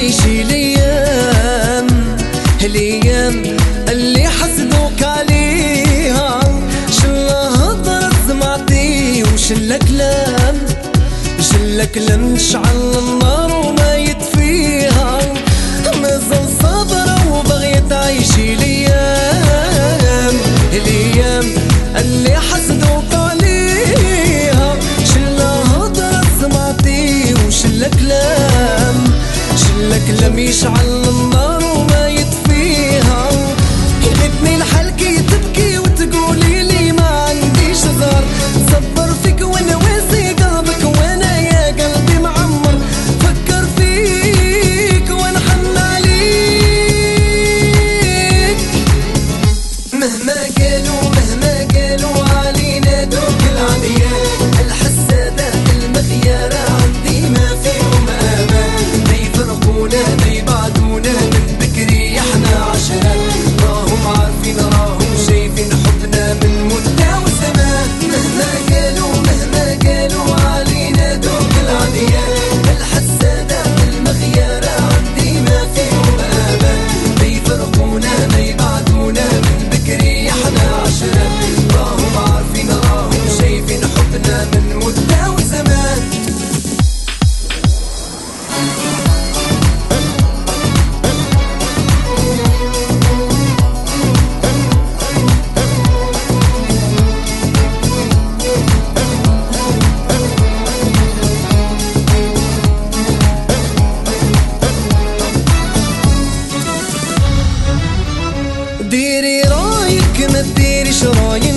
تعيشي الأيام الأيام اللي حسدوك عليها. شلا هضرت سمعتي وشلا كلام شلا كلام تشعل النار وما يطفيها كلام يشعل Looking at the shore,